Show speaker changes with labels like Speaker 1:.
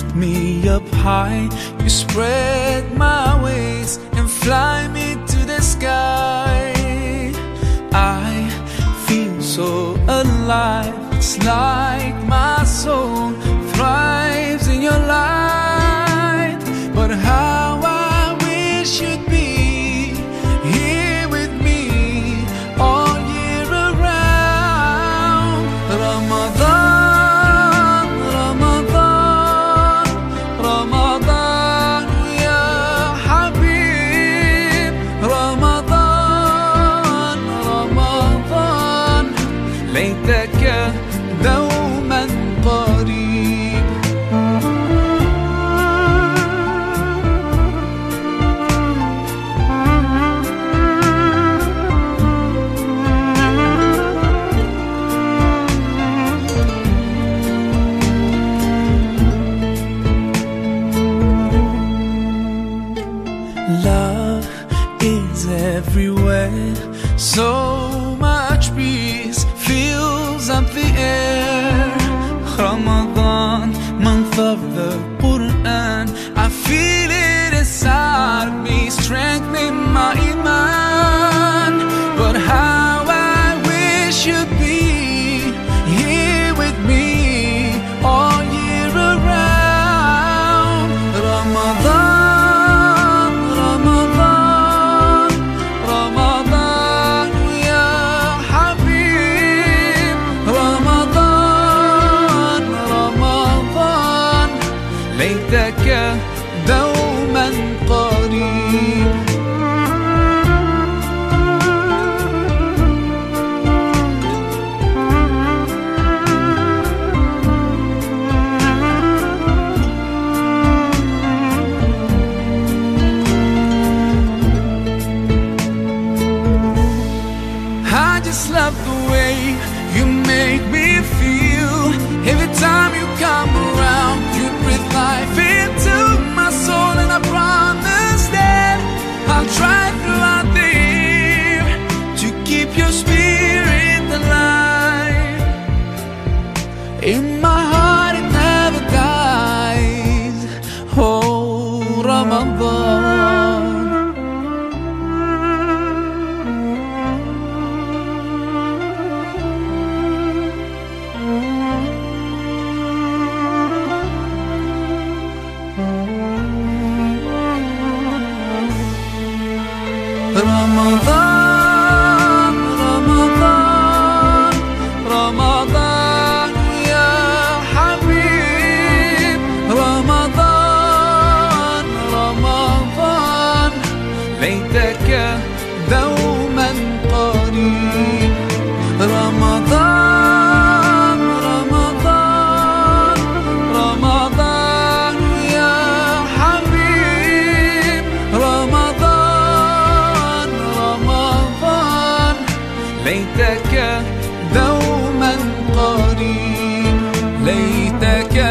Speaker 1: lift me up high. You spread my wings and fly me to the sky. I feel so alive. It's like ليتك دوما قريب Love is everywhere so above the make the رمضان رمضان رمضان يا حبيب رمضان رمضان ليتك دوما قريب. ليتك دوما قريب ليتك